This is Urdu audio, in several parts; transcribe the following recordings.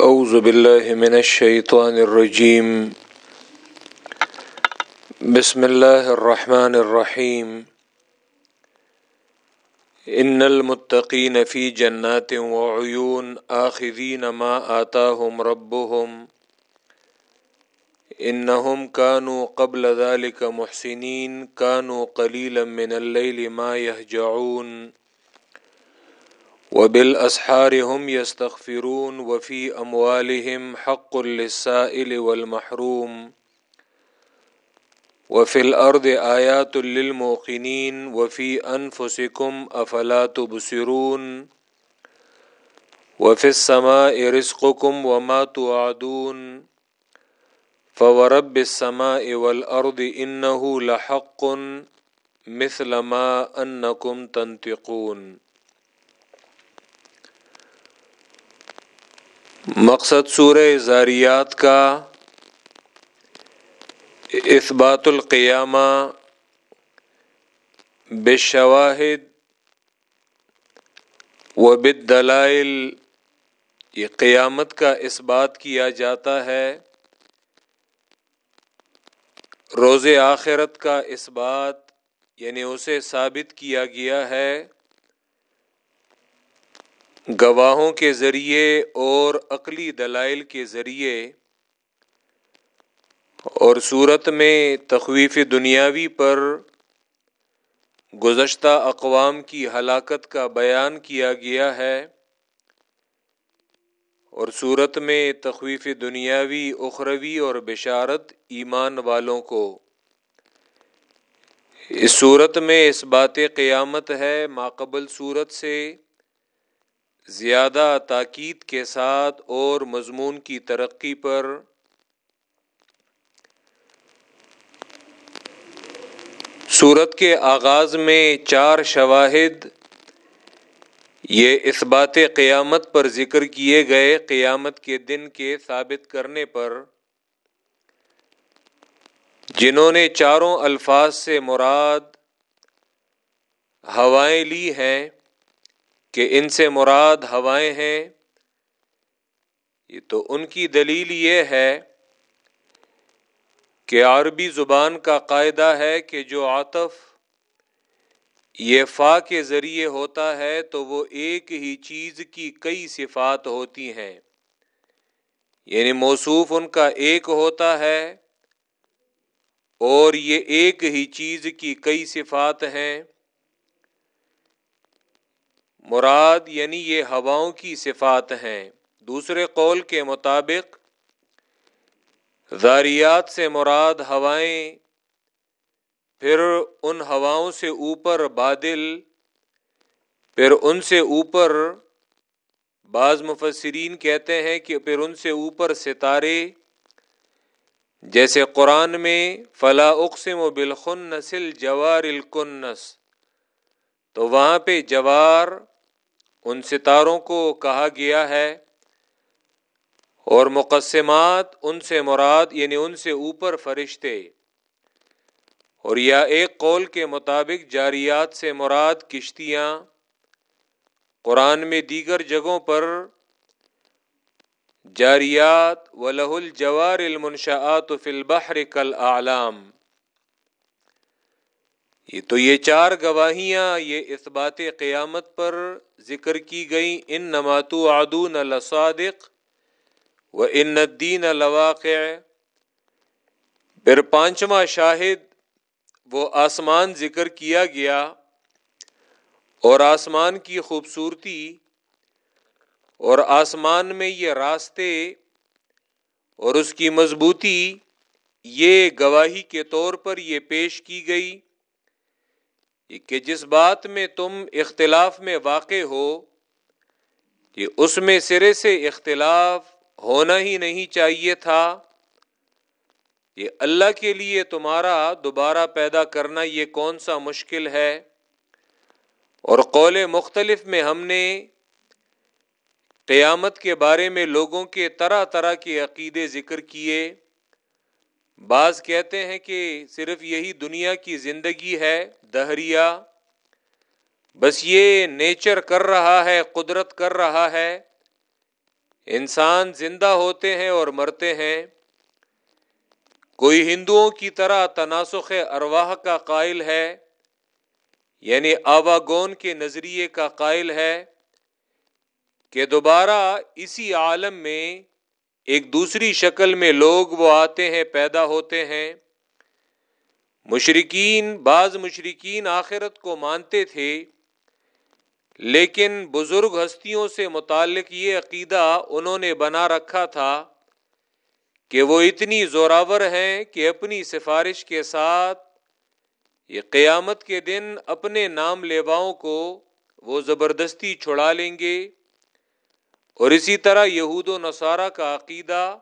أعوذ بالله من الشيطان الرجيم. بسم الله الرحمن الرحيم. إن المتقين في جنات وعيون آخذين ما آتاهم ربهم. إنهم كانوا قبل ذلك محسنين. كانوا قليلا من الليل ما يهجعون. وبالأسحار هم يستغفرون وفي أموالهم حق للسائل والمحروم وفي الأرض آيات للموقنين وفي أنفسكم أفلا تبصرون وفي السماء رزقكم وما توعدون فورب السماء والأرض إنه لحق مثل ما أنكم تنطقون مقصد سورہ زاریات کا اثبات القیامہ بشواہد و بالدلائل یہ قیامت کا اس بات کیا جاتا ہے۔ روز آخرت کا اس بات یعنی اسے ثابت کیا گیا ہے۔ گواہوں کے ذریعے اور عقلی دلائل کے ذریعے اور صورت میں تخویف دنیاوی پر گزشتہ اقوام کی ہلاکت کا بیان کیا گیا ہے اور صورت میں تخویف دنیاوی، اخروی اور بشارت ایمان والوں کو۔ اس صورت میں اس بات قیامت ہے ماقبل صورت سے زیادہ تاکید کے ساتھ اور مضمون کی ترقی پر صورت کے آغاز میں چار شواہد، یہ اس بات قیامت پر ذکر کیے گئے قیامت کے دن کے ثابت کرنے پر، جنہوں نے چاروں الفاظ سے مراد ہوائیں لی ہیں۔ کہ ان سے مراد ہوائیں ہیں، یہ تو ان کی دلیل یہ ہے کہ عربی زبان کا قاعدہ ہے کہ جو عاطف یہ فا کے ذریعے ہوتا ہے تو وہ ایک ہی چیز کی کئی صفات ہوتی ہیں۔ یعنی موصوف ان کا ایک ہوتا ہے اور یہ ایک ہی چیز کی کئی صفات ہیں۔ مراد یعنی یہ ہواؤں کی صفات ہیں۔ دوسرے قول کے مطابق، ذاریات سے مراد ہوائیں، پھر ان ہواؤں سے اوپر بادل، پھر ان سے اوپر، بعض مفسرین کہتے ہیں کہ پھر ان سے اوپر ستارے، جیسے قرآن میں، فلا اقسم و بالخن نسل جوار الکنس۔ تو وہاں پہ جوار ان ستاروں کو کہا گیا ہے اور مقسمات ان سے مراد یعنی ان سے اوپر فرشتے، اور یا ایک قول کے مطابق جاریات سے مراد کشتیاں، قرآن میں دیگر جگہوں پر جاریات و لہ الجوار المنشآت فی البحر کل اعلام یہ تو یہ چار گواہیاں یہ اس بات قیامت پر ذکر کی گئی ان نماتو آدون الصادق و ان الدین الواقع پھر پانچواں شاہد، وہ آسمان ذکر کیا گیا اور آسمان کی خوبصورتی اور آسمان میں یہ راستے اور اس کی مضبوطی، یہ گواہی کے طور پر یہ پیش کی گئی۔ کہ جس بات میں تم اختلاف میں واقع ہو کہ اس میں سرے سے اختلاف ہونا ہی نہیں چاہیے تھا۔ یہ اللہ کے لیے تمہارا دوبارہ پیدا کرنا یہ کون سا مشکل ہے؟ اور قول مختلف میں ہم نے قیامت کے بارے میں لوگوں کے طرح طرح کے عقیدے ذکر کیے۔ بعض کہتے ہیں کہ صرف یہی دنیا کی زندگی ہے، دہریا۔ بس یہ نیچر کر رہا ہے، قدرت کر رہا ہے۔ انسان زندہ ہوتے ہیں اور مرتے ہیں۔ کوئی ہندوؤں کی طرح تناسخ ارواح کا قائل ہے یعنی آواگون کے نظریے کا قائل ہے کہ دوبارہ اسی عالم میں ایک دوسری شکل میں لوگ وہ آتے ہیں، پیدا ہوتے ہیں۔ مشرقین بعض مشرقین آخرت کو مانتے تھے، لیکن بزرگ ہستیوں سے متعلق یہ عقیدہ انہوں نے بنا رکھا تھا کہ وہ اتنی زوراور ہیں کہ اپنی سفارش کے ساتھ یہ قیامت کے دن اپنے نام لیواؤں کو وہ زبردستی چھڑا لیں گے۔ اور اسی طرح یہود و نصارہ کا عقیدہ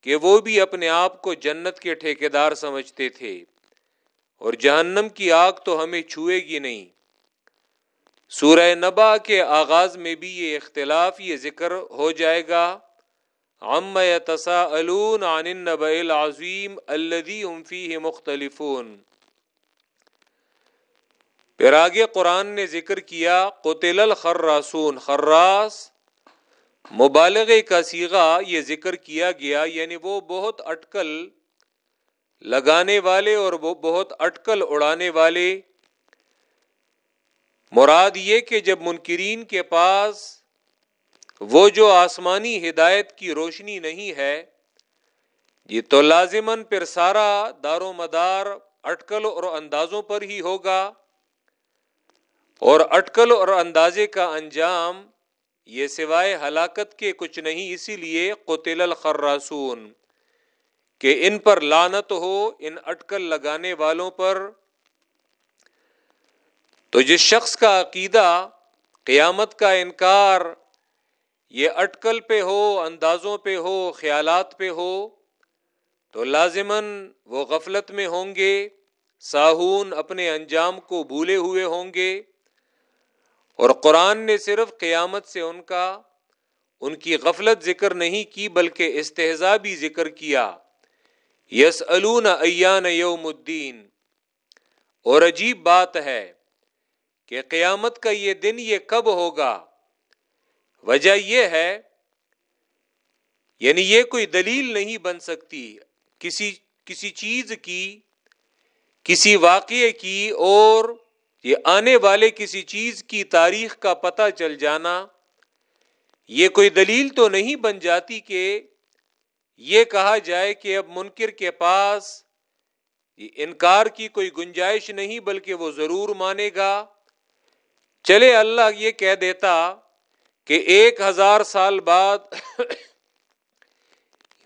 کہ وہ بھی اپنے آپ کو جنت کے ٹھیکیدار سمجھتے تھے۔ اور جہنم کی آگ تو ہمیں چھوئے گی نہیں۔ سورہ نبا کے آغاز میں بھی یہ اختلاف، یہ ذکر ہو جائے گا۔ عم يتساءلون عن النبأ العظیم الذي هم فيه مختلفون۔ پھر آگے قرآن نے ذکر کیا، قتل الخراسون۔ خراس مبالغے کا سیغا یہ ذکر کیا گیا یعنی وہ بہت اٹکل لگانے والے اور وہ بہت اٹکل اڑانے والے۔ مراد یہ کہ جب منکرین کے پاس وہ جو آسمانی ہدایت کی روشنی نہیں ہے، یہ تو لازمن پھر سارا دار و مدار اٹکل اور اندازوں پر ہی ہوگا۔ اور اٹکل اور اندازے کا انجام یہ سوائے ہلاکت کے کچھ نہیں، اسی لیے قتل الخراسون، کہ ان پر لانت ہو ان اٹکل لگانے والوں پر۔ تو جس شخص کا عقیدہ قیامت کا انکار یہ اٹکل پہ ہو، اندازوں پہ ہو، خیالات پہ ہو، تو لازماً وہ غفلت میں ہوں گے، ساہون اپنے انجام کو بھولے ہوئے ہوں گے۔ اور قرآن نے صرف قیامت سے ان کا، ان کی غفلت ذکر نہیں کی، بلکہ استحضا بھی ذکر کیا۔ یس ایان یوم الدین۔ اور عجیب بات ہے کہ قیامت کا یہ دن یہ کب ہوگا؟ وجہ یہ ہے یعنی یہ کوئی دلیل نہیں بن سکتی۔ کسی کسی چیز کی، کسی واقعے کی اور یہ آنے والے کسی چیز کی تاریخ کا پتہ چل جانا یہ کوئی دلیل تو نہیں بن جاتی کہ یہ کہا جائے کہ اب منکر کے پاس انکار کی کوئی گنجائش نہیں بلکہ وہ ضرور مانے گا۔ چلے اللہ یہ کہہ دیتا کہ ایک ہزار سال بعد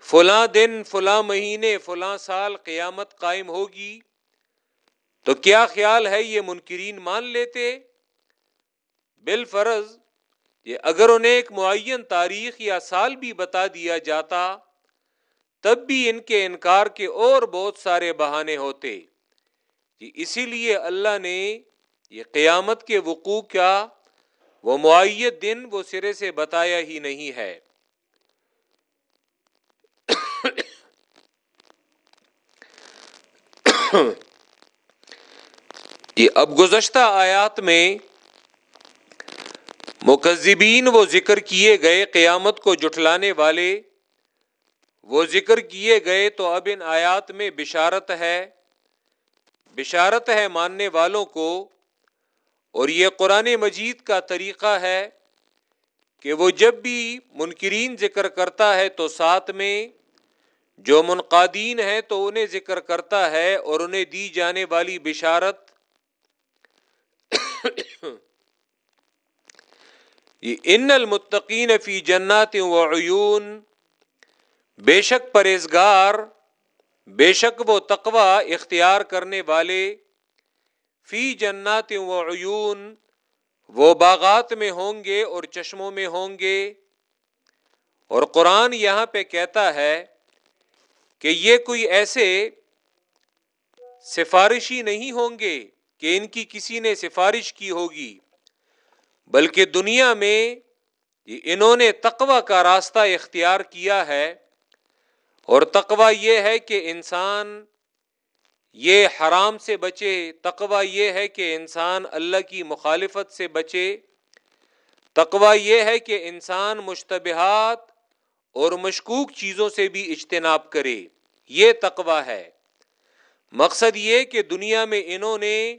فلاں دن، فلاں مہینے، فلاں سال قیامت قائم ہوگی۔ تو کیا خیال ہے یہ منکرین مان لیتے؟ بال فرض یہ اگر انہیں ایک معین تاریخ یا سال بھی بتا دیا جاتا، تب بھی ان کے انکار کے اور بہت سارے بہانے ہوتے۔ جی اسی لیے اللہ نے یہ قیامت کے وقوع کا وہ معیت دن وہ سرے سے بتایا ہی نہیں ہے۔ یہ اب گزشتہ آیات میں مکذبین وہ ذکر کیے گئے، قیامت کو جٹلانے والے وہ ذکر کیے گئے، تو اب ان آیات میں بشارت ہے بشارت ہے ماننے والوں کو، اور یہ قرآن مجید کا طریقہ ہے کہ وہ جب بھی منکرین ذکر کرتا ہے تو ساتھ میں جو منقادین ہیں تو انہیں ذکر کرتا ہے اور انہیں دی جانے والی بشارت ان المتقین فی جنات و عیون، بے شک پرہزگار بے شک وہ تقوا اختیار کرنے والے فی جنات و عیون، وہ باغات میں ہوں گے اور چشموں میں ہوں گے۔ اور قرآن یہاں پہ کہتا ہے کہ یہ کوئی ایسے سفارشی نہیں ہوں گے کہ ان کی کسی نے سفارش کی ہوگی، بلکہ دنیا میں انہوں نے تقوا کا راستہ اختیار کیا ہے۔ اور تقوا یہ ہے کہ انسان یہ حرام سے بچے تقوا یہ ہے کہ انسان اللہ کی مخالفت سے بچے۔ تقوا یہ ہے کہ انسان مشتبہات اور مشکوک چیزوں سے بھی اجتناب کرے۔ یہ تقوا ہے۔ مقصد یہ کہ دنیا میں انہوں نے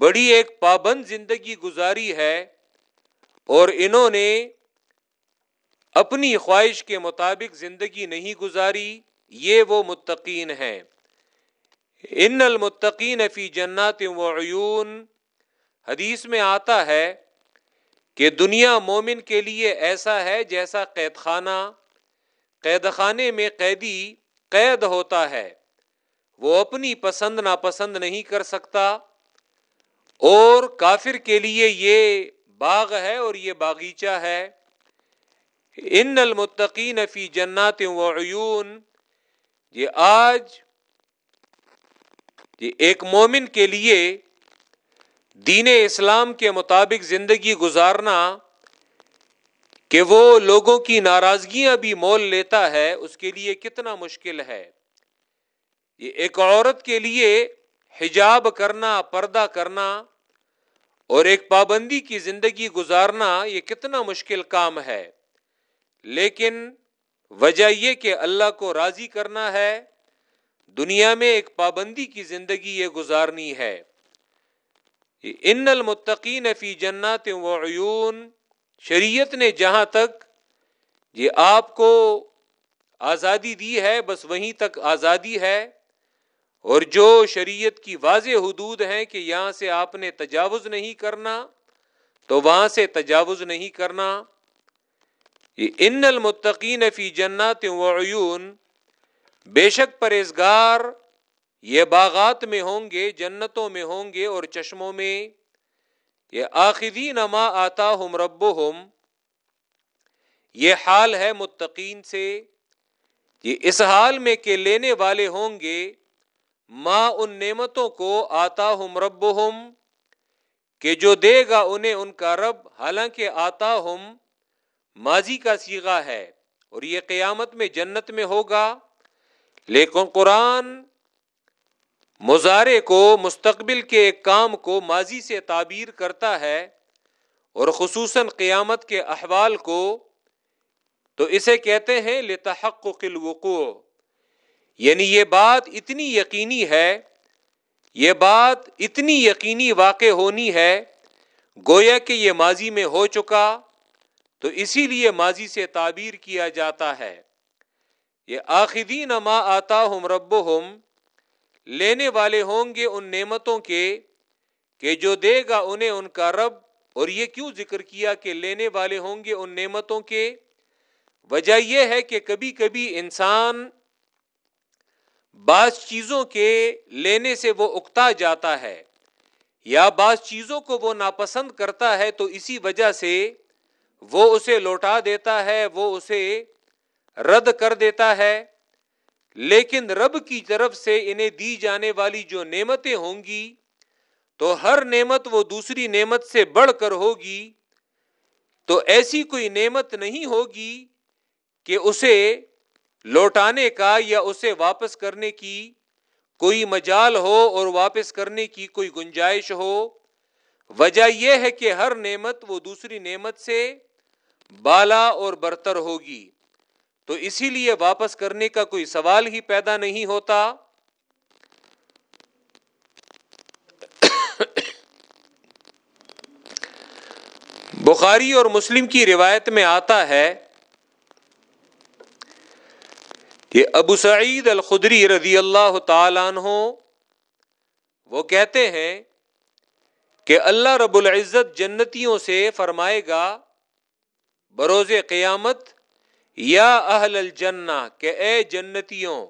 بڑی ایک پابند زندگی گزاری ہے اور انہوں نے اپنی خواہش کے مطابق زندگی نہیں گزاری، یہ وہ متقین ہیں۔ ان المتقین فی جنات و عیون، حدیث میں آتا ہے کہ دنیا مومن کے لیے ایسا ہے جیسا قید خانہ قید خانے میں قیدی قید ہوتا ہے، وہ اپنی پسند ناپسند نہیں کر سکتا اور کافر کے لیے یہ باغ ہے اور یہ باغیچہ ہے۔ ان المتقین فی جنات و عیون۔ یہ آج یہ ایک مومن کے لیے دین اسلام کے مطابق زندگی گزارنا کہ وہ لوگوں کی ناراضگیاں بھی مول لیتا ہے، اس کے لیے کتنا مشکل ہے۔ یہ ایک عورت کے لیے حجاب کرنا، پردہ کرنا اور ایک پابندی کی زندگی گزارنا یہ کتنا مشکل کام ہے۔ لیکن وجہ یہ کہ اللہ کو راضی کرنا ہے، دنیا میں ایک پابندی کی زندگی یہ گزارنی ہے۔ ان المتقین فی جنات و عیون شریعت نے جہاں تک یہ آپ کو آزادی دی ہے، بس وہیں تک آزادی ہے۔ اور جو شریعت کی واضح حدود ہیں کہ یہاں سے آپ نے تجاوز نہیں کرنا، تو وہاں سے تجاوز نہیں کرنا۔ یہ ان المتقین فی جنات و عیون، بے شک پرہزگار یہ باغات میں ہوں گے، جنتوں میں ہوں گے اور چشموں میں۔ یہ آخری نما آتا ہم رب یہ حال ہے متقین سے۔ یہ اس حال میں کہ لینے والے ہوں گے ماں ان نعمتوں کو آتا ہم رب کہ جو دے گا انہیں ان کا رب، حالانکہ آتا ہم ماضی کا سیگا ہے، اور یہ قیامت میں جنت میں ہوگا۔ لیکن قرآن مظاہرے کو، مستقبل کے ایک کام کو ماضی سے تعبیر کرتا ہے، اور خصوصاً قیامت کے احوال کو، تو اسے کہتے ہیں لتحقق الوقوع۔ یعنی یہ بات اتنی یقینی ہے، یہ بات اتنی یقینی واقع ہونی ہے، گویا کہ یہ ماضی میں ہو چکا، تو اسی لیے ماضی سے تعبیر کیا جاتا ہے۔ یہ آخدین ما آتا ہم رب لینے والے ہوں گے ان نعمتوں کے، کہ جو دے گا انہیں ان کا رب، اور یہ کیوں ذکر کیا کہ لینے والے ہوں گے ان نعمتوں کے؟ وجہ یہ ہے کہ کبھی کبھی انسان بعض چیزوں کے لینے سے وہ اکتا جاتا ہے یا بعض چیزوں کو وہ ناپسند کرتا ہے تو اسی وجہ سے وہ اسے لوٹا دیتا ہے، وہ اسے رد کر دیتا ہے۔ لیکن رب کی طرف سے انہیں دی جانے والی جو نعمتیں ہوں گی، تو ہر نعمت وہ دوسری نعمت سے بڑھ کر ہوگی۔ تو ایسی کوئی نعمت نہیں ہوگی کہ اسے لوٹانے کا یا اسے واپس کرنے کی کوئی مجال ہو اور واپس کرنے کی کوئی گنجائش ہو، وجہ یہ ہے کہ ہر نعمت وہ دوسری نعمت سے بالا اور برتر ہوگی۔ تو اسی لیے واپس کرنے کا کوئی سوال ہی پیدا نہیں ہوتا۔ بخاری اور مسلم کی روایت میں آتا ہے کہ ابو سعید الخدری رضی اللہ تعالیٰ عنہ، وہ کہتے ہیں کہ اللہ رب العزت جنتیوں سے فرمائے گا، بروز قیامت، یا اہل الجنہ، کہ اے جنتیوں،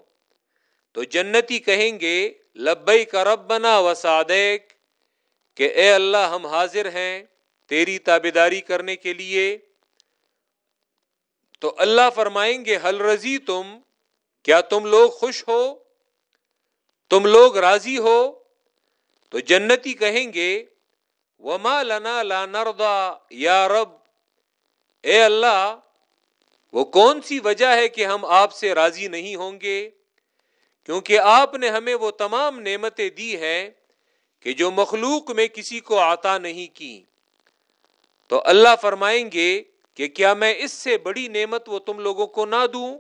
تو جنتی کہیں گے لبئی کا رب بنا و صادق کہ اے اللہ ہم حاضر ہیں تیری تابیداری کرنے کے لیے۔ تو اللہ فرمائیں گے حل رضی تم کیا تم لوگ خوش ہو؟ تم لوگ راضی ہو؟ تو جنتی کہیں گے، وما لنا لا نردا یا رب۔ اے اللہ، وہ کون سی وجہ ہے کہ ہم آپ سے راضی نہیں ہوں گے؟ کیونکہ آپ نے ہمیں وہ تمام نعمتیں دی ہیں کہ جو مخلوق میں کسی کو آتا نہیں کی۔ تو اللہ فرمائیں گے کہ کیا میں اس سے بڑی نعمت وہ تم لوگوں کو نہ دوں؟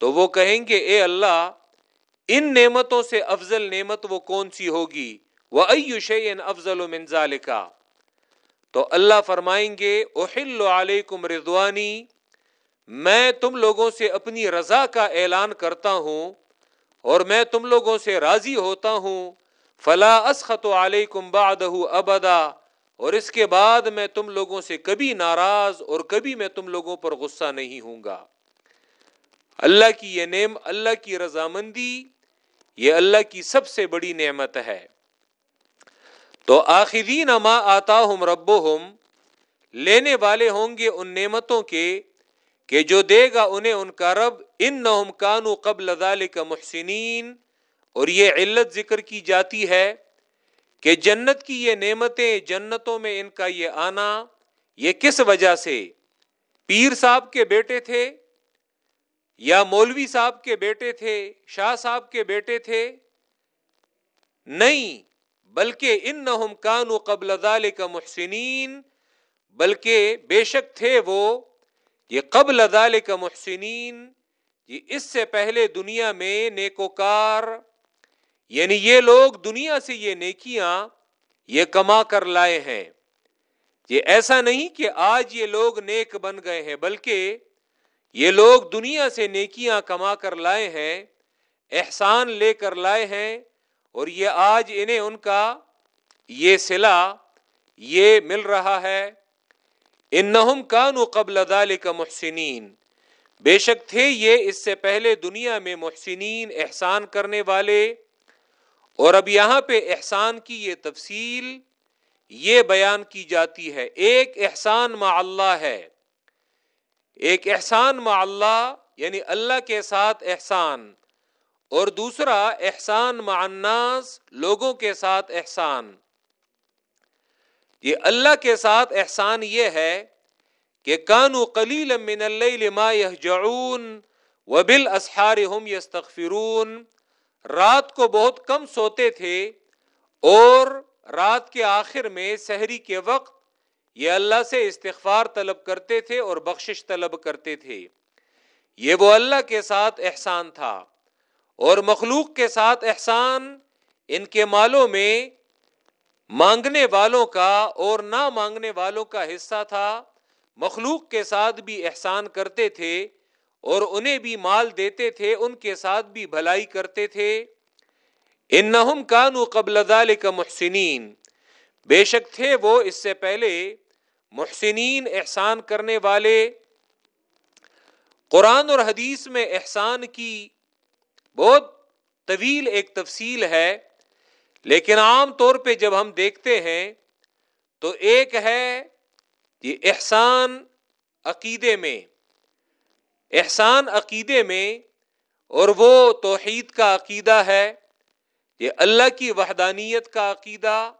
تو وہ کہیں گے، اے اللہ، ان نعمتوں سے افضل نعمت وہ کون سی ہوگی؟ وہ شعین افضل و منظال کا تو اللہ فرمائیں گے اہل علیکم رضوانی میں تم لوگوں سے اپنی رضا کا اعلان کرتا ہوں اور میں تم لوگوں سے راضی ہوتا ہوں. فلا اسخط علیکم بعدہ ابدا اور اس کے بعد میں تم لوگوں سے کبھی ناراض اور کبھی میں تم لوگوں پر غصہ نہیں ہوں گا. اللہ کی یہ نعم، اللہ کی رضامندی، یہ اللہ کی سب سے بڑی نعمت ہے۔ تو آخرین ما آتا ہم رب لینے والے ہوں گے ان نعمتوں کے کہ جو دے گا انہیں ان کا رب ان نہ کانو قبل کا محسنین۔ اور یہ علت ذکر کی جاتی ہے کہ جنت کی یہ نعمتیں جنتوں میں ان کا یہ آنا، یہ کس وجہ سے؟ پیر صاحب کے بیٹے تھے یا مولوی صاحب کے بیٹے تھے، شاہ صاحب کے بیٹے تھے؟ نہیں، بلکہ ان نہ کانو قبل کا محسنین، بلکہ بے شک تھے وہ، یہ قبل کا محسنین، یہ اس سے پہلے دنیا میں نیکوکار یعنی یہ لوگ دنیا سے یہ نیکیاں، یہ کما کر لائے ہیں۔ یہ ایسا نہیں کہ آج یہ لوگ نیک بن گئے ہیں، بلکہ یہ لوگ دنیا سے نیکیاں کما کر لائے ہیں، احسان لے کر لائے ہیں، اور یہ آج انہیں ان کا یہ سلا یہ مل رہا ہے۔ ان کانو قبل کا محسنین۔ بے شک تھے یہ اس سے پہلے دنیا میں محسنین احسان کرنے والے۔ اور اب یہاں پہ احسان کی یہ تفصیل، یہ بیان کی جاتی ہے۔ ایک احسان مع اللہ ہے۔ ایک احسان مع اللہ یعنی اللہ کے ساتھ احسان، اور دوسرا احسان مع الناس، لوگوں کے ساتھ احسان۔ یہ اللہ کے ساتھ احسان یہ ہے کہ کانو قلیل من اللیل ما یہجعون وبالاسحار هم یستغفرون۔ رات کو بہت کم سوتے تھے اور رات کے آخر میں سحری کے وقت یہ اللہ سے استغفار طلب کرتے تھے اور بخشش طلب کرتے تھے۔ یہ وہ اللہ کے ساتھ احسان تھا اور مخلوق کے ساتھ احسان ان کے مالوں میں مانگنے والوں کا اور نہ مانگنے والوں کا حصہ تھا۔ مخلوق کے ساتھ بھی احسان کرتے تھے اور انہیں بھی مال دیتے تھے، ان کے ساتھ بھی بھلائی کرتے تھے۔ ان کانو قبل کا محسنین۔ بے شک تھے وہ اس سے پہلے محسنین احسان کرنے والے قرآن اور حدیث میں احسان کی بہت طویل ایک تفصیل ہے، لیکن عام طور پہ جب ہم دیکھتے ہیں تو ایک ہے یہ احسان عقیدے میں، احسان عقیدے میں اور وہ توحید کا عقیدہ ہے، یہ اللہ کی وحدانیت کا عقیدہ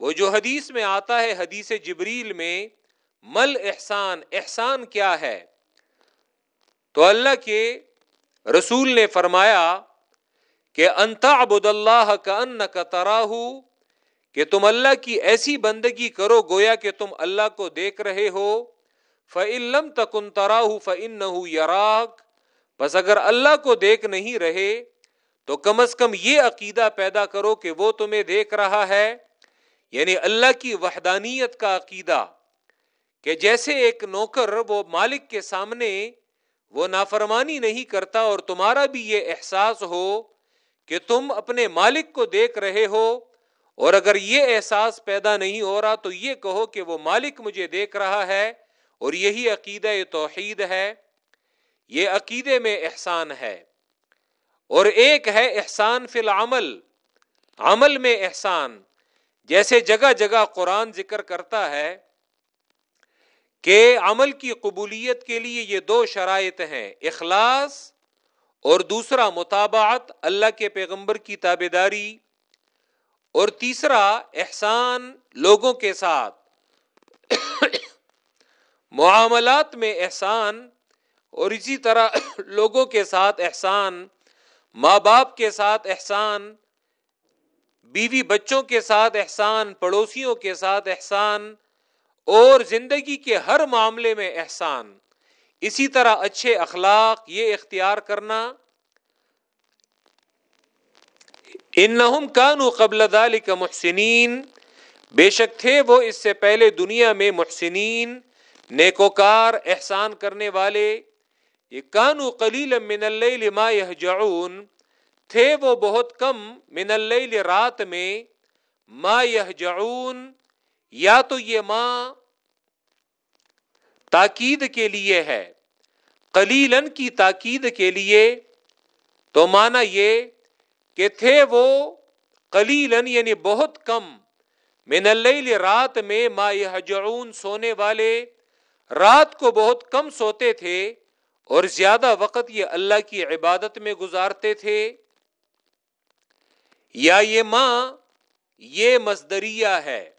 وہ جو حدیث میں آتا ہے، حدیث جبریل میں، مل احسان احسان کیا ہے؟ تو اللہ کے رسول نے فرمایا کہ انتا ابود اللہ کا ان کا تراہ، کہ تم اللہ کی ایسی بندگی کرو گویا کہ تم اللہ کو دیکھ رہے ہو۔ فعلم تکن تراہ فن نہ بس اگر اللہ کو دیکھ نہیں رہے، تو کم از کم یہ عقیدہ پیدا کرو کہ وہ تمہیں دیکھ رہا ہے۔ یعنی اللہ کی وحدانیت کا عقیدہ کہ جیسے ایک نوکر وہ مالک کے سامنے وہ نافرمانی نہیں کرتا اور تمہارا بھی یہ احساس ہو کہ تم اپنے مالک کو دیکھ رہے ہو اور اگر یہ احساس پیدا نہیں ہو رہا تو یہ کہو کہ وہ مالک مجھے دیکھ رہا ہے اور یہی عقیدہ توحید ہے، یہ عقیدے میں احسان ہے۔ اور ایک ہے احسان فی العمل، عمل میں احسان۔ جیسے جگہ جگہ قرآن ذکر کرتا ہے کہ عمل کی قبولیت کے لیے یہ دو شرائط ہیں، اخلاص اور دوسرا مطابعت، اللہ کے پیغمبر کی تابے داری اور تیسرا احسان لوگوں کے ساتھ۔ معاملات میں احسان اور اسی طرح لوگوں کے ساتھ احسان، ماں باپ کے ساتھ احسان بیوی بچوں کے ساتھ احسان، پڑوسیوں کے ساتھ احسان اور زندگی کے ہر معاملے میں احسان۔ اسی طرح اچھے اخلاق، یہ اختیار کرنا۔ ان کانو قبل ذلك محسنین۔ بے شک تھے وہ اس سے پہلے دنیا میں محسنین، نیکوکار، احسان کرنے والے۔ یہ کانو قلیل من اللیل ما یہجعون۔ تھے وہ بہت کم من اللیل رات میں ما یہجعون، یا تو یہ ماں تاکید کے لیے ہے قلیلن کی تاکید کے لیے، تو مانا یہ کہ تھے وہ قلیلن یعنی بہت کم من اللیل رات میں ما یہجعون سونے والے، رات کو بہت کم سوتے تھے اور زیادہ وقت یہ اللہ کی عبادت میں گزارتے تھے۔ یا یہ ماں، یہ مزدریہ ہے۔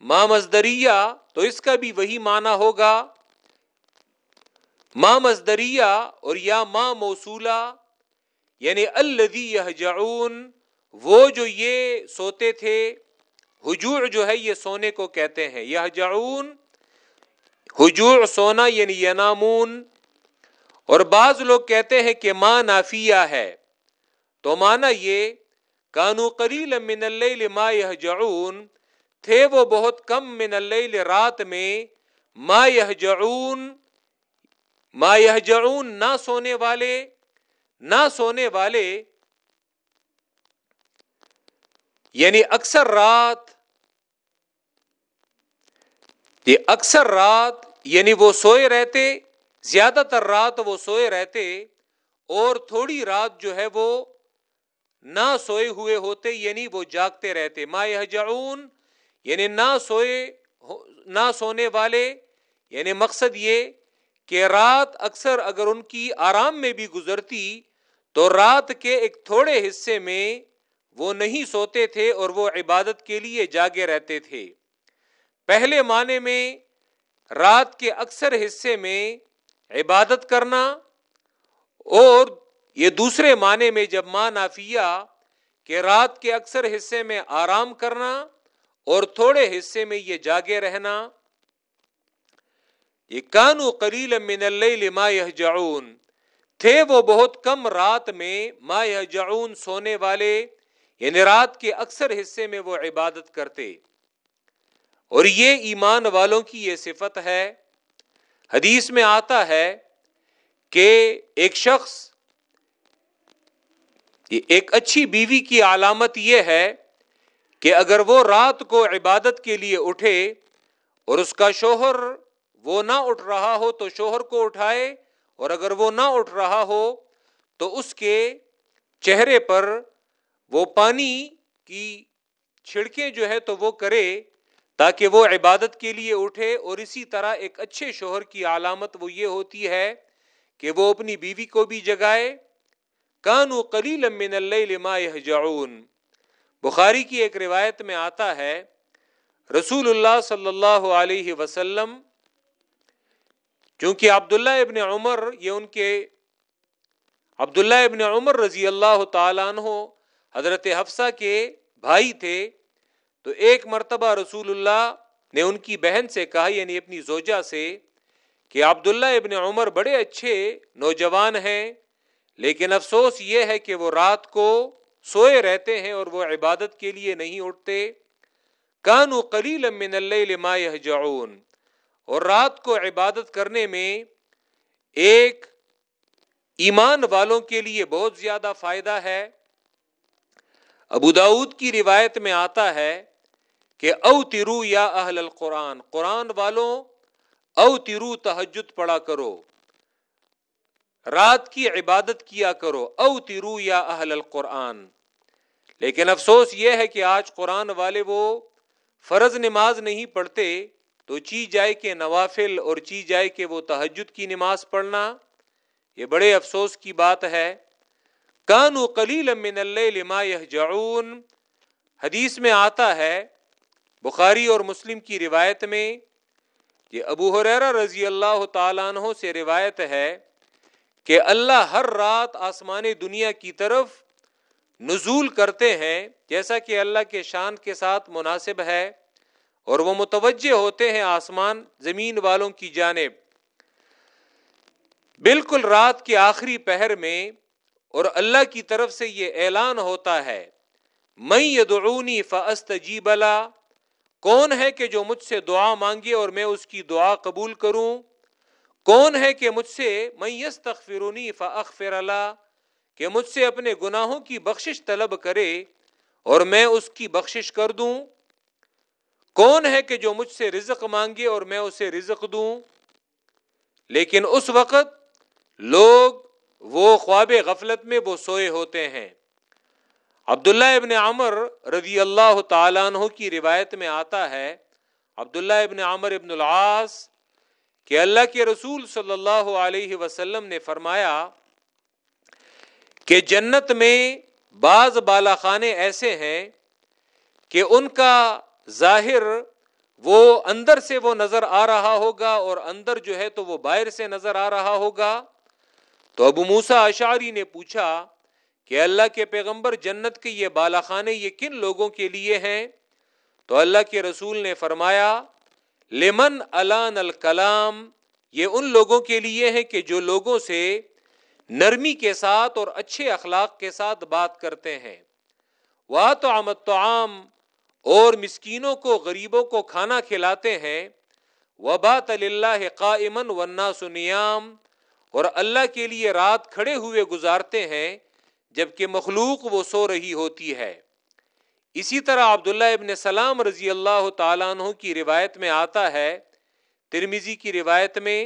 ماں مزدریہ تو اس کا بھی وہی معنی ہوگا۔ ماں مزدریہ اور یا ماں موصولہ یعنی الدی یہجعون، وہ جو یہ سوتے تھے حجوع جو ہے یہ سونے کو کہتے ہیں۔ یہ جعون حجوع سونا یعنی ینامون۔ اور بعض لوگ کہتے ہیں کہ ماں نافیہ ہے۔ تو مانا یہ کانو قلیل من اللیل ما یہجعون، تھے وہ بہت کم من اللیل رات میں، ما یہجعون ما یہجعون نہ سونے والے، نہ سونے والے یعنی اکثر رات، یہ اکثر رات یعنی وہ سوئے رہتے، زیادہ تر رات وہ سوئے رہتے، اور تھوڑی رات جو ہے وہ نہ سوئے ہوئے ہوتے یعنی وہ جاگتے رہتے۔ ما یہجعون یعنی نہ سوئے نہ سونے والے یعنی مقصد یہ کہ رات اکثر اگر ان کی آرام میں بھی گزرتی، تو رات کے ایک تھوڑے حصے میں وہ نہیں سوتے تھے اور وہ عبادت کے لیے جاگے رہتے تھے۔ پہلے معنی میں رات کے اکثر حصے میں عبادت کرنا اور یہ دوسرے معنی میں جب ماں نافیہ کہ رات کے اکثر حصے میں آرام کرنا اور تھوڑے حصے میں یہ جاگے رہنا، یہ کانو قلیل من اللیل ما یہجعون، تھے وہ بہت کم رات میں ما یہجعون سونے والے یعنی رات کے اکثر حصے میں وہ عبادت کرتے۔ اور یہ ایمان والوں کی یہ صفت ہے۔ حدیث میں آتا ہے کہ ایک شخص ایک اچھی بیوی کی علامت یہ ہے کہ اگر وہ رات کو عبادت کے لیے اٹھے اور اس کا شوہر وہ نہ اٹھ رہا ہو تو شوہر کو اٹھائے، اور اگر وہ نہ اٹھ رہا ہو تو اس کے چہرے پر وہ پانی کی چھڑکیں جو ہے تو وہ کرے تاکہ وہ عبادت کے لیے اٹھے، اور اسی طرح ایک اچھے شوہر کی علامت وہ یہ ہوتی ہے کہ وہ اپنی بیوی کو بھی جگائے کانو قلیل من اللیل ما یہجعون۔ بخاری کی ایک روایت میں آتا ہے، رسول اللہ صلی اللہ علیہ وسلم، چونکہ عبداللہ ابن عمر، یہ ان کے عبداللہ ابن عمر رضی اللہ تعالیٰ عنہ، حضرت حفصہ کے بھائی تھے، تو ایک مرتبہ رسول اللہ نے ان کی بہن سے کہا یعنی اپنی زوجہ سے، کہ عبداللہ ابن عمر بڑے اچھے نوجوان ہیں لیکن افسوس یہ ہے کہ وہ رات کو سوئے رہتے ہیں اور وہ عبادت کے لیے نہیں اٹھتے۔ کانو قلیل من اللیل ما یہجعون۔ اور رات کو عبادت کرنے میں ایک ایمان والوں کے لیے بہت زیادہ فائدہ ہے۔ ابو داود کی روایت میں آتا ہے کہ او ترو یا اہل القرآن۔ قرآن والوں او ترو تحجد پڑا کرو۔ رات کی عبادت کیا کرو، او ترو یا اہل القرآن۔ لیکن افسوس یہ ہے کہ آج قرآن والے وہ فرض نماز نہیں پڑھتے، تو چی جائے کہ نوافل اور چی جائے کہ وہ تحجد کی نماز پڑھنا، یہ بڑے افسوس کی بات ہے۔ کانو قلیل من اللیل ما یہجعون۔ حدیث میں آتا ہے، بخاری اور مسلم کی روایت میں، یہ ابو حریرہ رضی اللہ تعالیٰ عنہ سے روایت ہے کہ اللہ ہر رات آسمان دنیا کی طرف نزول کرتے ہیں، جیسا کہ اللہ کے شان کے ساتھ مناسب ہے، اور وہ متوجہ ہوتے ہیں آسمان زمین والوں کی جانب۔ بالکل رات کے آخری پہر میں اور اللہ کی طرف سے یہ اعلان ہوتا ہے میں یدعونی فسط جی بلا کون ہے کہ جو مجھ سے دعا مانگے اور میں اس کی دعا قبول کروں؟ کون ہے کہ مجھ سے میں یس تخفرونی فخر اللہ کہ مجھ سے اپنے گناہوں کی بخشش طلب کرے اور میں اس کی بخشش کر دوں؟ کون ہے کہ جو مجھ سے رزق مانگے اور میں اسے رزق دوں؟ لیکن اس وقت لوگ وہ خواب غفلت میں وہ سوئے ہوتے ہیں۔ عبداللہ ابن عمر رضی اللہ تعالیٰ عنہ کی روایت میں آتا ہے، عبداللہ ابن عمر ابن العاص کہ اللہ کے رسول صلی اللہ علیہ وسلم نے فرمایا کہ جنت میں بعض بالا خانے ایسے ہیں کہ ان کا ظاہر وہ اندر سے وہ نظر آ رہا ہوگا اور اندر جو ہے تو وہ باہر سے نظر آ رہا ہوگا۔ تو ابو موسا اشاری نے پوچھا کہ اللہ کے پیغمبر جنت کے یہ بالا خانے یہ کن لوگوں کے لیے ہیں؟ تو اللہ کے رسول نے فرمایا لمن الان الکلام یہ ان لوگوں کے لیے ہے کہ جو لوگوں سے نرمی کے ساتھ اور اچھے اخلاق کے ساتھ بات کرتے ہیں۔ وہ تو آمد تو عام اور مسکینوں کو، غریبوں کو کھانا کھلاتے ہیں۔ وبات اللہ کا امن ورنہ سنیام اور اللہ کے لیے رات کھڑے ہوئے گزارتے ہیں جبکہ مخلوق وہ سو رہی ہوتی ہے۔ اسی طرح عبداللہ ابن سلام رضی اللہ تعالیٰ عنہ کی روایت میں آتا ہے ترمیزی کی روایت میں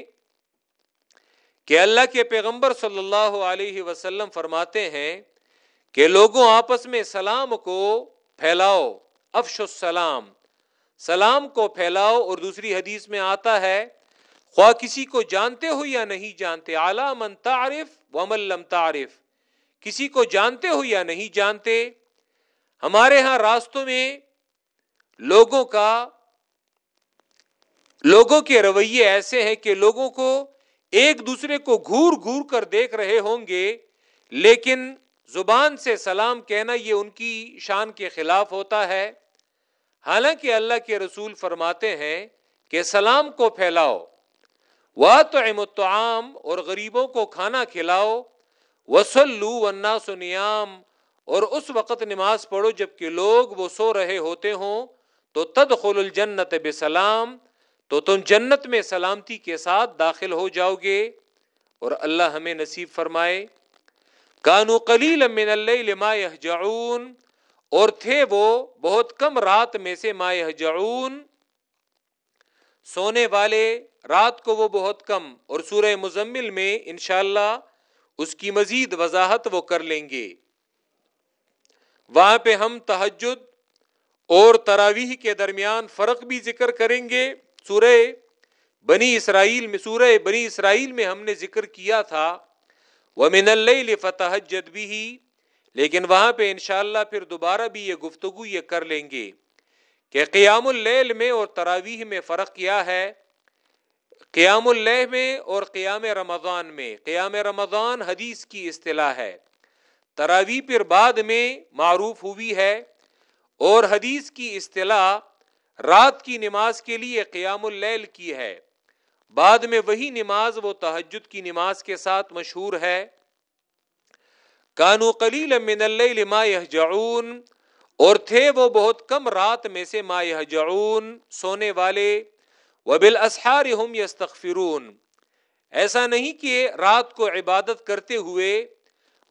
کہ اللہ کے پیغمبر صلی اللہ علیہ وسلم فرماتے ہیں کہ لوگوں آپس میں سلام کو پھیلاؤ، افش السلام، سلام کو پھیلاؤ، اور دوسری حدیث میں آتا ہے، خواہ کسی کو جانتے ہو یا نہیں جانتے اعلی من تعارف ومن لم تعارف کسی کو جانتے ہو یا نہیں جانتے ہمارے ہاں راستوں میں لوگوں کا، لوگوں کے رویے ایسے ہیں کہ لوگوں کو ایک دوسرے کو گور گور کر دیکھ رہے ہوں گے، لیکن زبان سے سلام کہنا یہ ان کی شان کے خلاف ہوتا ہے۔ حالانکہ اللہ کے رسول فرماتے ہیں کہ سلام کو پھیلاؤ وہ تو امتعام اور غریبوں کو کھانا کھلاؤ وسلو ونا سنیام اور اس وقت نماز پڑھو جبکہ لوگ وہ سو رہے ہوتے ہوں، تو تد خل الجنت بسلام، تو تم جنت میں سلامتی کے ساتھ داخل ہو جاؤ گے۔ اور اللہ ہمیں نصیب فرمائے، کانو قلیل من اللیل ما یہجعون اور تھے وہ بہت کم رات میں سے ما یہجعون۔ سونے والے، رات کو وہ بہت کم۔ اور سورہ مزمل میں انشاءاللہ اللہ اس کی مزید وضاحت وہ کر لیں گے۔ وہاں پہ ہم تحجد اور تراویح کے درمیان فرق بھی ذکر کریں گے۔ سورہ بنی اسرائیل میں سورہ بنی اسرائیل میں ہم نے ذکر کیا تھا۔ وہ من اللہ بھی لیکن وہاں پہ انشاءاللہ پھر دوبارہ بھی یہ گفتگو یہ کر لیں گے کہ قیام اللیل میں اور تراویح میں فرق کیا ہے۔ قیام اللہ میں اور قیام رمضان میں۔ قیام رمضان حدیث کی اصطلاح ہے۔ تراوی پھر بعد میں معروف ہوئی ہے اور حدیث کی اصطلاح رات کی نماز کے لیے قیام اللیل کی ہے۔ بعد میں وہی نماز وہ تحجد کی نماز کے ساتھ مشہور ہے۔ کانو قلیل من اللیل ما یہجعون اور تھے وہ بہت کم رات میں سے ما یہجعون، سونے والے۔ وبل اسحار یستغفرون۔ ایسا نہیں کہ رات کو عبادت کرتے ہوئے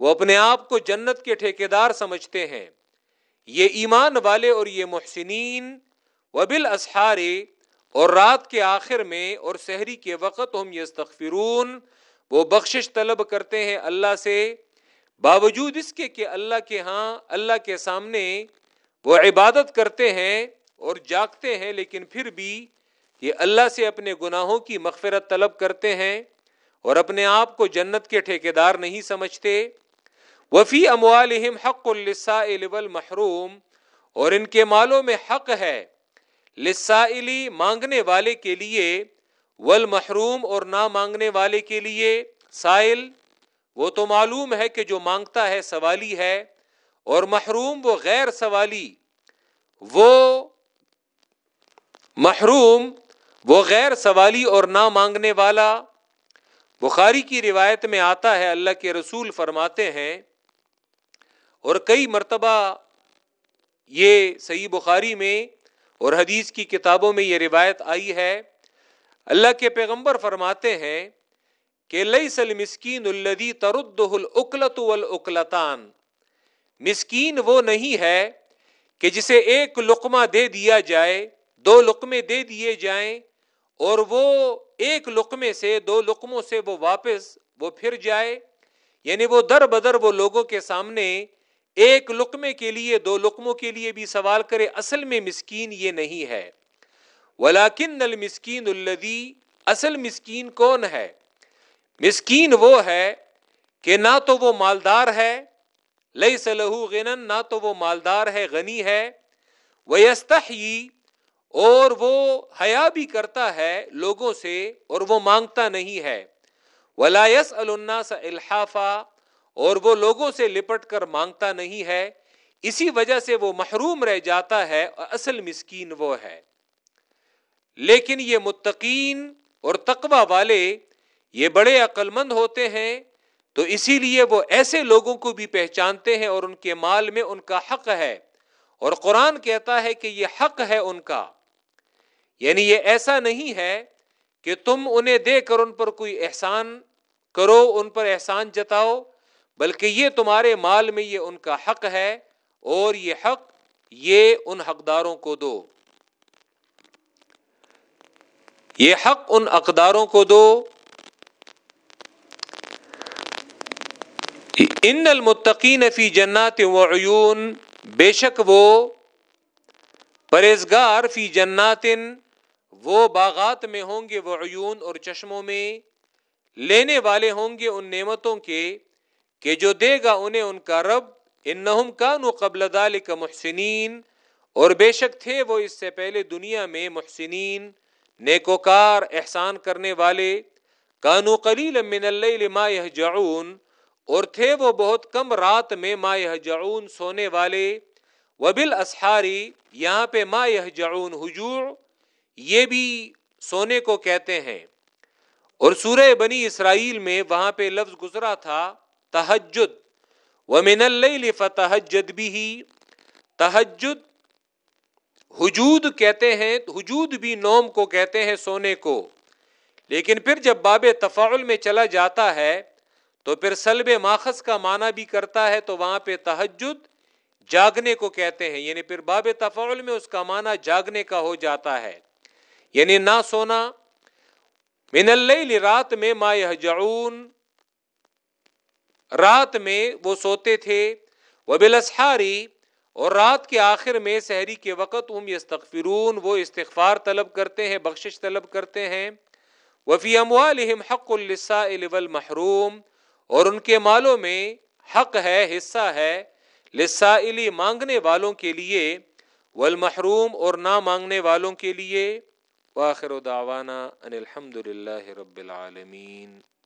وہ اپنے آپ کو جنت کے ٹھیکیدار سمجھتے ہیں۔ یہ ایمان والے اور یہ محسنین وبل اسحار اور رات کے آخر میں اور سحری کے وقت ہم یستغفرون۔ وہ بخشش طلب کرتے ہیں اللہ سے، باوجود اس کے کہ اللہ کے ہاں اللہ کے سامنے وہ عبادت کرتے ہیں اور جاگتے ہیں، لیکن پھر بھی یہ اللہ سے اپنے گناہوں کی مغفرت طلب کرتے ہیں اور اپنے آپ کو جنت کے ٹھیکیدار نہیں سمجھتے۔ وفی اموالہم حق للسائل والمحروم، اور ان کے مالوں میں حق ہے لسائلی مانگنے والے کے لیے، والمحروم اور نہ مانگنے والے کے لیے۔ سائل، وہ تو معلوم ہے کہ جو مانگتا ہے سوالی ہے، اور محروم، وہ غیر سوالی۔ وہ محروم، وہ غیر سوالی اور نہ مانگنے والا۔ بخاری کی روایت میں آتا ہے، اللہ کے رسول فرماتے ہیں اور کئی مرتبہ یہ صحیح بخاری میں اور حدیث کی کتابوں میں یہ روایت آئی ہے۔ اللہ کے پیغمبر فرماتے ہیں کہ لئی سل مسکین الدی ترد العقلت والاقلتان مسکین وہ نہیں ہے کہ جسے ایک لقمہ دے دیا جائے، دو لقمے دے دیے جائیں اور وہ ایک لقمے سے، دو لقموں سے وہ واپس وہ پھر جائے یعنی وہ در بدر وہ لوگوں کے سامنے ایک لقمے کے لیے، دو لقموں کے لیے بھی سوال کرے، اصل میں مسکین یہ نہیں ہے۔ ولاکن المسکین الدی اصل مسکین کون ہے؟ مسکین وہ ہے کہ نہ تو وہ مالدار ہے لئی سلح غنن نہ تو وہ مالدار ہے، غنی ہے۔ وہ اور وہ حیا بھی کرتا ہے لوگوں سے اور وہ مانگتا نہیں ہے۔ ولایس الناس الحافہ اور وہ لوگوں سے لپٹ کر مانگتا نہیں ہے، اسی وجہ سے وہ محروم رہ جاتا ہے اور اصل مسکین وہ ہے۔ لیکن یہ متقین اور تقوی والے یہ بڑے عقل مند ہوتے ہیں، تو اسی لیے وہ ایسے لوگوں کو بھی پہچانتے ہیں اور ان کے مال میں ان کا حق ہے۔ اور قرآن کہتا ہے کہ یہ حق ہے ان کا۔ یعنی یہ ایسا نہیں ہے کہ تم انہیں دے کر ان پر کوئی احسان کرو، ان پر احسان جتاؤ۔ بلکہ یہ تمہارے مال میں یہ ان کا حق ہے اور یہ حق یہ ان حقداروں کو دو۔ یہ حق ان اقداروں کو دو۔ ان المتقین فی جنات و عیون، بے شک وہ پرہزگار فی جنات، وہ باغات میں ہوں گے، وہ عیون اور چشموں میں لینے والے ہوں گے ان نعمتوں کے۔ کہ جو دے گا انہیں ان کا رب ان کانو قبل ذالک محسنین۔ اور بے شک تھے وہ اس سے پہلے دنیا میں محسنین، نیکوکار، احسان کرنے والے۔ کانو قلیل من اللیل ما یہجعون۔ اور تھے وہ بہت کم رات میں ما یہجعون سونے والے۔ وبل اسحاری یہاں پہ ما یہجعون حجوع یہ بھی سونے کو کہتے ہیں۔ اور سورہ بنی اسرائیل میں وہاں پہ لفظ گزرا تھا تحجد ومن اللیل فتحجد بھی تحجد حجود کہتے ہیں، حجود بھی نوم کو کہتے ہیں سونے کو، لیکن پھر جب باب تفاعل میں چلا جاتا ہے، تو پھر سلب ماخذ کا معنی بھی کرتا ہے، تو وہاں پہ تحجد جاگنے کو کہتے ہیں یعنی پھر باب تفاعل میں اس کا معنی جاگنے کا ہو جاتا ہے۔ یعنی نہ سونا، من اللیل رات میں ما یہجعون رات میں وہ سوتے تھے۔ وہ بلسحاری اور رات کے آخر میں سحری کے وقت ہم یستغفرون، وہ استغفار طلب کرتے ہیں، بخشش طلب کرتے ہیں۔ وفی اموالہم حق للسائل والمحروم، اور ان کے مالوں میں حق ہے، حصہ ہے لسائلی مانگنے والوں کے لیے، والمحروم اور نہ مانگنے والوں کے لیے۔ واخر دعوانا ان الحمد للہ رب العالمین۔